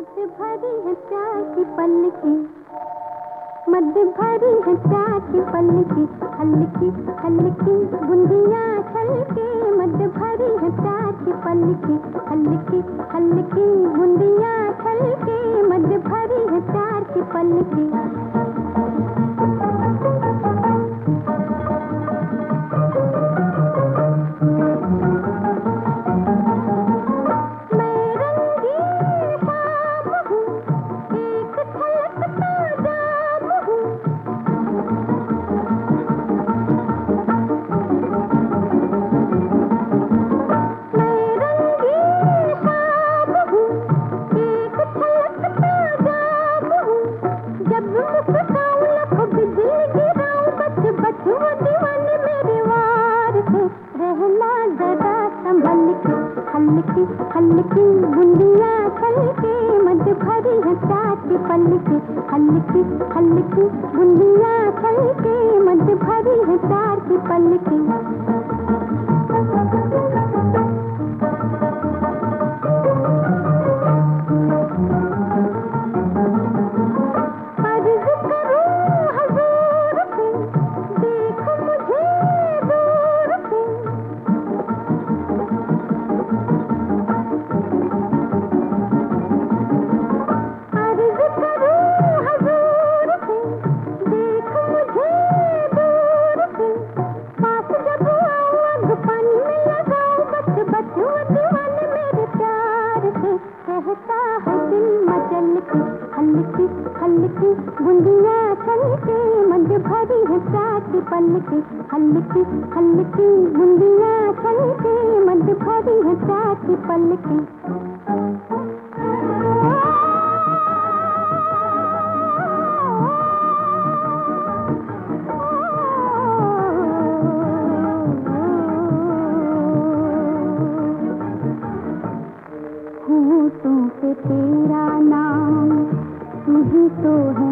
मत भरी है प्यार की पलकी। मत भरी है प्यार की पलकी, हल्की हल्की बुंदियाँ छलके। मत भरी है प्यार की पलकी, हल्की हल्की बुंदियाँ हल्की हल्की बुंदियाँ छलके मत भरी है प्यार पलकी हल्की हल्की बुंदियाँ छलके मत भरी है प्यार पलकी से कहता है दिल मचल के हल्की हल्की बुंदियाँ छलके मत भरी है प्यार पल के हल्की हल्की बुंदियाँ छलके मत भरी है प्यार की तू ही